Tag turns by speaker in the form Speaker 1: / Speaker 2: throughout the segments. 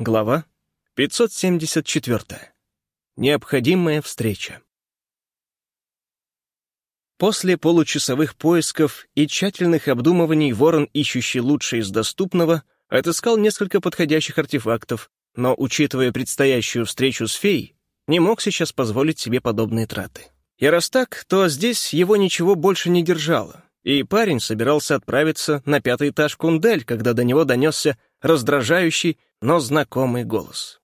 Speaker 1: Глава 574. Необходимая встреча. После получасовых поисков и тщательных обдумываний ворон, ищущий лучшее из доступного, отыскал несколько подходящих артефактов, но, учитывая предстоящую встречу с феей, не мог сейчас позволить себе подобные траты. И раз так, то здесь его ничего больше не держало, и парень собирался отправиться на пятый этаж Кундель, когда до него донесся раздражающий, но знакомый голос.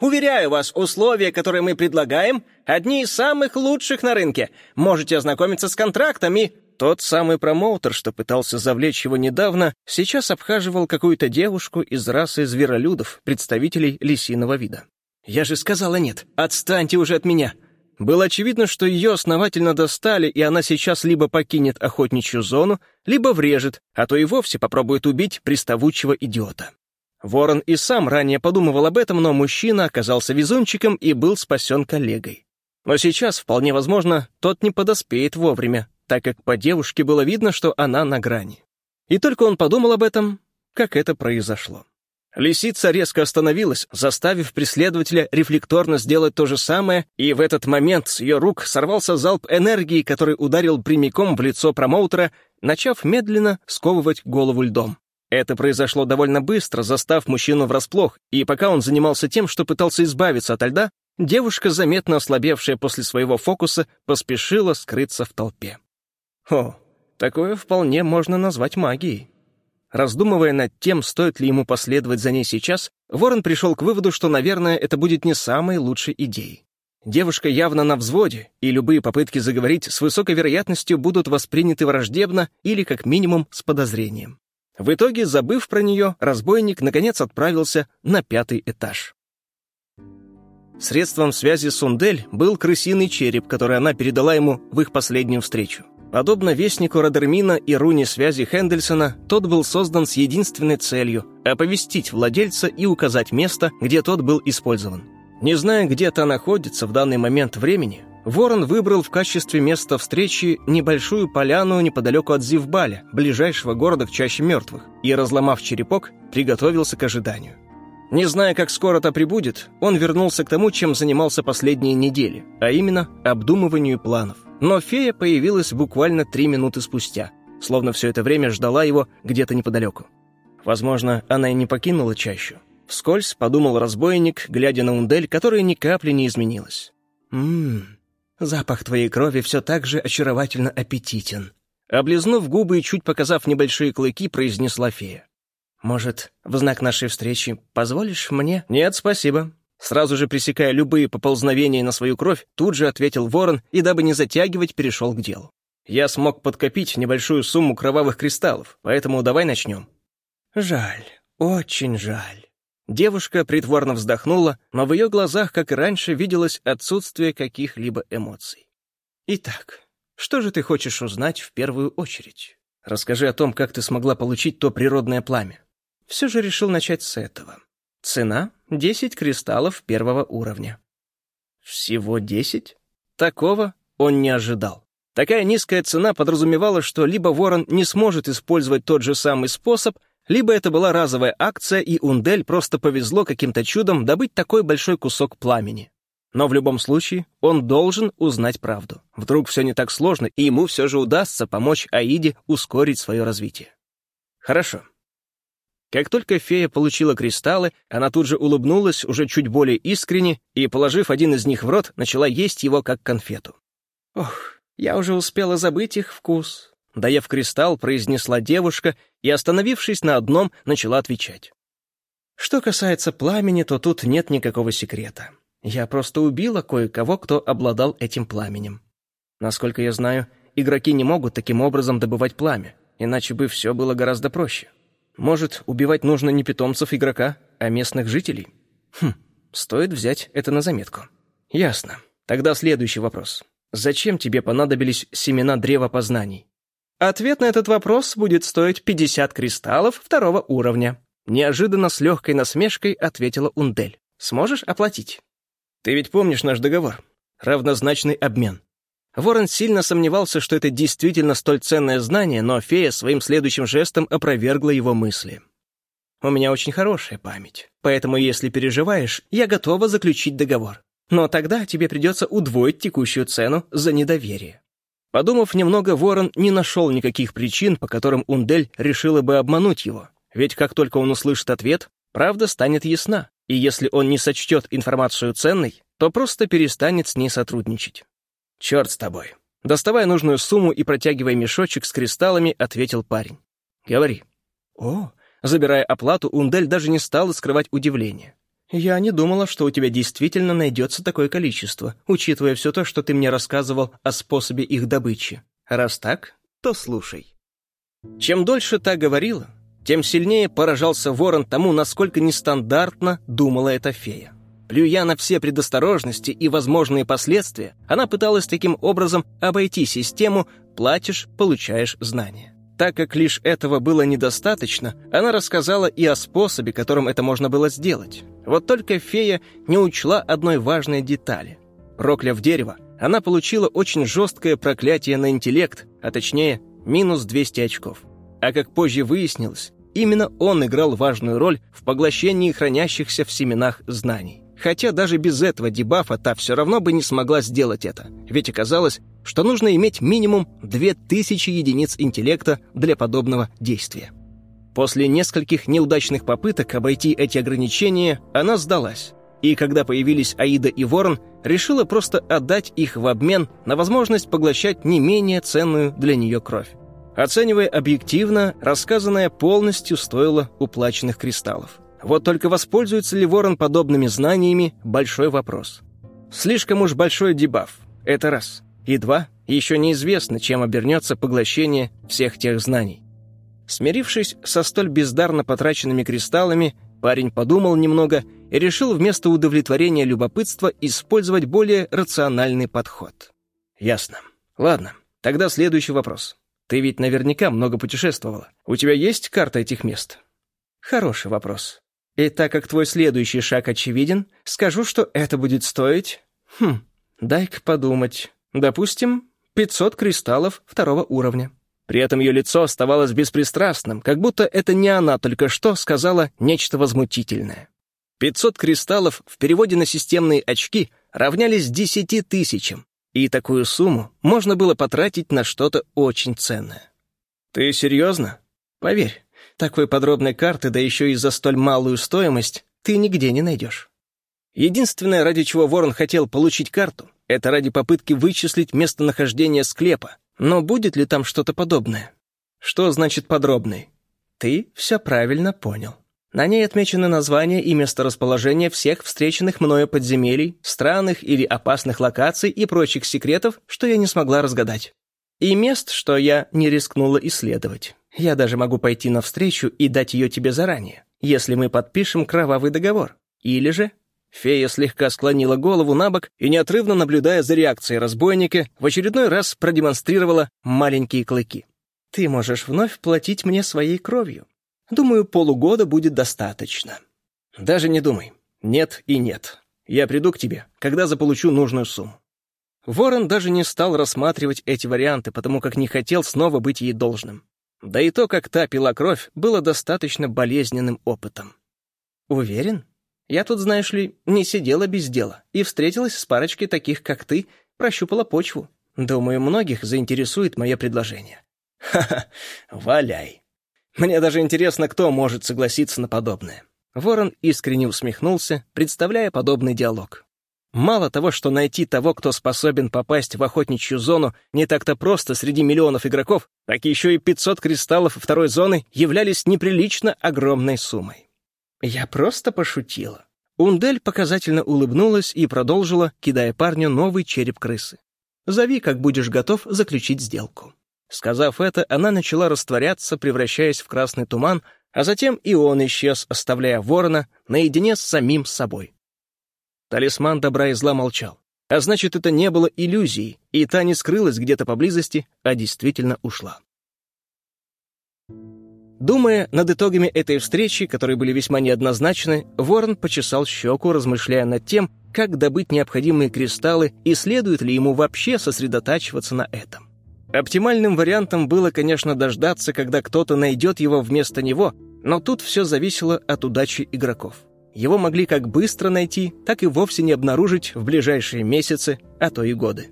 Speaker 2: «Уверяю вас, условия, которые мы предлагаем, одни из самых лучших на рынке. Можете ознакомиться с контрактами».
Speaker 1: Тот самый промоутер, что пытался завлечь его недавно, сейчас обхаживал какую-то девушку из расы зверолюдов, представителей лисиного вида. «Я же сказала нет! Отстаньте уже от меня!» Было очевидно, что ее основательно достали, и она сейчас либо покинет охотничью зону, либо врежет, а то и вовсе попробует убить приставучего идиота. Ворон и сам ранее подумывал об этом, но мужчина оказался везунчиком и был спасен коллегой. Но сейчас, вполне возможно, тот не подоспеет вовремя, так как по девушке было видно, что она на грани. И только он подумал об этом, как это произошло. Лисица резко остановилась, заставив преследователя рефлекторно сделать то же самое, и в этот момент с ее рук сорвался залп энергии, который ударил прямиком в лицо промоутера, начав медленно сковывать голову льдом. Это произошло довольно быстро, застав мужчину врасплох, и пока он занимался тем, что пытался избавиться от льда, девушка, заметно ослабевшая после своего фокуса, поспешила скрыться в толпе. О, такое вполне можно назвать магией. Раздумывая над тем, стоит ли ему последовать за ней сейчас, Ворон пришел к выводу, что, наверное, это будет не самой лучшей идеей. Девушка явно на взводе, и любые попытки заговорить с высокой вероятностью будут восприняты враждебно или, как минимум, с подозрением. В итоге, забыв про нее, разбойник наконец отправился на пятый этаж. Средством связи Сундель был крысиный череп, который она передала ему в их последнюю встречу. Подобно вестнику Радермина и руне связи Хендельсона, тот был создан с единственной целью — оповестить владельца и указать место, где тот был использован. Не зная, где это находится в данный момент времени, Ворон выбрал в качестве места встречи небольшую поляну неподалеку от Зивбаля, ближайшего города к чаще мертвых, и, разломав черепок, приготовился к ожиданию. Не зная, как скоро это прибудет, он вернулся к тому, чем занимался последние недели, а именно обдумыванию планов. Но фея появилась буквально три минуты спустя, словно все это время ждала его где-то неподалеку. Возможно, она и не покинула чащу. Вскользь подумал разбойник, глядя на Ундель, которая ни капли не изменилась. «Ммм, Запах твоей крови все так же очаровательно аппетитен». Облизнув губы и чуть показав небольшие клыки, произнесла фея. «Может, в знак нашей встречи позволишь мне?» «Нет, спасибо». Сразу же пресекая любые поползновения на свою кровь, тут же ответил ворон и, дабы не затягивать, перешел к делу. «Я смог подкопить небольшую сумму кровавых кристаллов, поэтому давай начнем». «Жаль, очень жаль». Девушка притворно вздохнула, но в ее глазах, как и раньше, виделось отсутствие каких-либо эмоций. «Итак, что же ты хочешь узнать в первую очередь? Расскажи о том, как ты смогла получить то природное пламя». Все же решил начать с этого. Цена — 10 кристаллов первого уровня. Всего 10? Такого он не ожидал. Такая низкая цена подразумевала, что либо Ворон не сможет использовать тот же самый способ, либо это была разовая акция, и Ундель просто повезло каким-то чудом добыть такой большой кусок пламени. Но в любом случае он должен узнать правду. Вдруг все не так сложно, и ему все же удастся помочь Аиде ускорить свое развитие. Хорошо. Как только фея получила кристаллы, она тут же улыбнулась уже чуть более искренне и, положив один из них в рот, начала есть его как конфету. Ох, я уже успела забыть их вкус. Доев кристалл, произнесла девушка и, остановившись на одном, начала отвечать. Что касается пламени, то тут нет никакого секрета. Я просто убила кое-кого, кто обладал этим пламенем. Насколько я знаю, игроки не могут таким образом добывать пламя, иначе бы все было гораздо проще. Может, убивать нужно не питомцев игрока, а местных жителей? Хм, стоит взять это на заметку. Ясно. Тогда следующий вопрос. Зачем тебе понадобились семена древа познаний? Ответ на этот вопрос будет стоить 50 кристаллов второго уровня. Неожиданно с легкой насмешкой ответила Ундель. Сможешь оплатить? Ты ведь помнишь наш договор? Равнозначный обмен. Ворон сильно сомневался, что это действительно столь ценное знание, но фея своим следующим жестом опровергла его мысли. У меня очень хорошая память, поэтому если переживаешь, я готова заключить договор. Но тогда тебе придется удвоить текущую цену за недоверие». Подумав немного, Ворон не нашел никаких причин, по которым Ундель решила бы обмануть его. Ведь как только он услышит ответ, правда станет ясна, и если он не сочтет информацию ценной, то просто перестанет с ней сотрудничать. «Черт с тобой». Доставая нужную сумму и протягивая мешочек с кристаллами, ответил парень. «Говори». «О». Забирая оплату, Ундель даже не стала скрывать удивление. «Я не думала, что у тебя действительно найдется такое количество, учитывая все то, что ты мне рассказывал о способе их добычи. Раз так, то слушай». Чем дольше та говорила, тем сильнее поражался ворон тому, насколько нестандартно думала эта фея. Плюя на все предосторожности и возможные последствия, она пыталась таким образом обойти систему «платишь, получаешь знания». Так как лишь этого было недостаточно, она рассказала и о способе, которым это можно было сделать. Вот только фея не учла одной важной детали. Прокляв дерево, она получила очень жесткое проклятие на интеллект, а точнее, минус 200 очков. А как позже выяснилось, именно он играл важную роль в поглощении хранящихся в семенах знаний. Хотя даже без этого дебафа та все равно бы не смогла сделать это, ведь оказалось, что нужно иметь минимум 2000 единиц интеллекта для подобного действия. После нескольких неудачных попыток обойти эти ограничения, она сдалась. И когда появились Аида и Ворон, решила просто отдать их в обмен на возможность поглощать не менее ценную для нее кровь. Оценивая объективно, рассказанное полностью стоило уплаченных кристаллов. Вот только воспользуется ли Ворон подобными знаниями – большой вопрос. Слишком уж большой дебаф. Это раз. И два, еще неизвестно, чем обернется поглощение всех тех знаний. Смирившись со столь бездарно потраченными кристаллами, парень подумал немного и решил вместо удовлетворения любопытства использовать более рациональный подход. «Ясно. Ладно, тогда следующий вопрос. Ты ведь наверняка много путешествовала. У тебя есть карта этих мест?» «Хороший вопрос. И так как твой следующий шаг очевиден, скажу, что это будет стоить... Хм, дай-ка подумать. Допустим, 500 кристаллов второго уровня. При этом ее лицо оставалось беспристрастным, как будто это не она только что сказала нечто возмутительное. 500 кристаллов в переводе на системные очки равнялись 10 тысячам, и такую сумму можно было потратить на что-то очень ценное. «Ты серьезно? Поверь, такой подробной карты, да еще и за столь малую стоимость, ты нигде не найдешь. Единственное, ради чего Ворон хотел получить карту, это ради попытки вычислить местонахождение склепа. Но будет ли там что-то подобное? Что значит подробный? Ты все правильно понял. На ней отмечены названия и месторасположение всех встреченных мною подземелий, странных или опасных локаций и прочих секретов, что я не смогла разгадать. И мест, что я не рискнула исследовать. Я даже могу пойти навстречу и дать ее тебе заранее, если мы подпишем кровавый договор. Или же...» Фея слегка склонила голову на бок и, неотрывно наблюдая за реакцией разбойника, в очередной раз продемонстрировала маленькие клыки. «Ты можешь вновь платить мне своей кровью. Думаю, полугода будет достаточно». «Даже не думай. Нет и нет. Я приду к тебе, когда заполучу нужную сумму». Ворон даже не стал рассматривать эти варианты, потому как не хотел снова быть ей должным. Да и то, как та пила кровь, было достаточно болезненным опытом. «Уверен? Я тут, знаешь ли, не сидела без дела и встретилась с парочкой таких, как ты, прощупала почву. Думаю, многих заинтересует мое предложение». «Ха-ха, валяй. Мне даже интересно, кто может согласиться на подобное». Ворон искренне усмехнулся, представляя подобный диалог. Мало того, что найти того, кто способен попасть в охотничью зону, не так-то просто среди миллионов игроков, так еще и 500 кристаллов второй зоны являлись неприлично огромной суммой. Я просто пошутила. Ундель показательно улыбнулась и продолжила, кидая парню новый череп крысы. «Зови, как будешь готов заключить сделку». Сказав это, она начала растворяться, превращаясь в красный туман, а затем и он исчез, оставляя ворона наедине с самим собой. Талисман добра и зла молчал. А значит, это не было иллюзией, и та не скрылась где-то поблизости, а действительно ушла. Думая над итогами этой встречи, которые были весьма неоднозначны, Ворон почесал щеку, размышляя над тем, как добыть необходимые кристаллы и следует ли ему вообще сосредотачиваться на этом. Оптимальным вариантом было, конечно, дождаться, когда кто-то найдет его вместо него, Но тут все зависело от удачи игроков. Его могли как быстро найти, так и вовсе не обнаружить в ближайшие месяцы, а то и годы.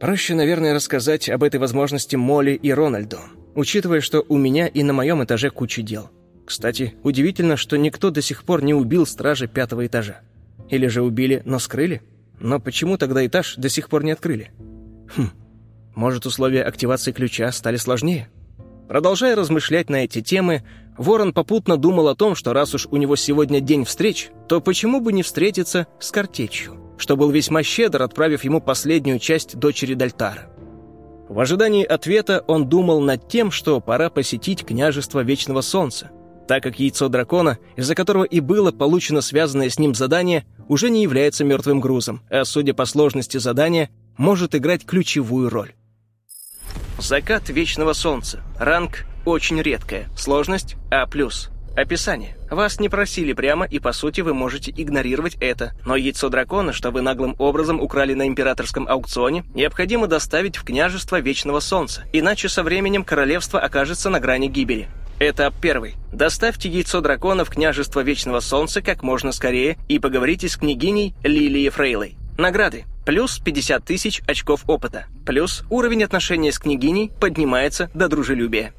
Speaker 1: Проще, наверное, рассказать об этой возможности Молли и Рональду, учитывая, что у меня и на моем этаже куча дел. Кстати, удивительно, что никто до сих пор не убил стража пятого этажа. Или же убили, но скрыли? Но почему тогда этаж до сих пор не открыли? Хм, может, условия активации ключа стали сложнее? Продолжая размышлять на эти темы, Ворон попутно думал о том, что раз уж у него сегодня день встреч, то почему бы не встретиться с Картечью, что был весьма щедр, отправив ему последнюю часть дочери Дальтара. В ожидании ответа он думал над тем, что пора посетить княжество Вечного Солнца, так как яйцо дракона, из-за которого и было получено связанное с ним задание, уже не является мертвым грузом, а, судя по сложности задания, может играть ключевую роль. Закат Вечного Солнца. Ранг очень редкая. Сложность А+. Описание. Вас не просили прямо, и по сути вы можете игнорировать это. Но яйцо дракона, что вы наглым образом украли на императорском аукционе, необходимо доставить в княжество Вечного Солнца, иначе со временем королевство окажется на грани гибели. Этап первый. Доставьте яйцо дракона в княжество Вечного Солнца как можно скорее и поговорите с княгиней Лилией Фрейлой. Награды. Плюс 50 тысяч очков опыта. Плюс уровень отношения с княгиней поднимается до дружелюбия.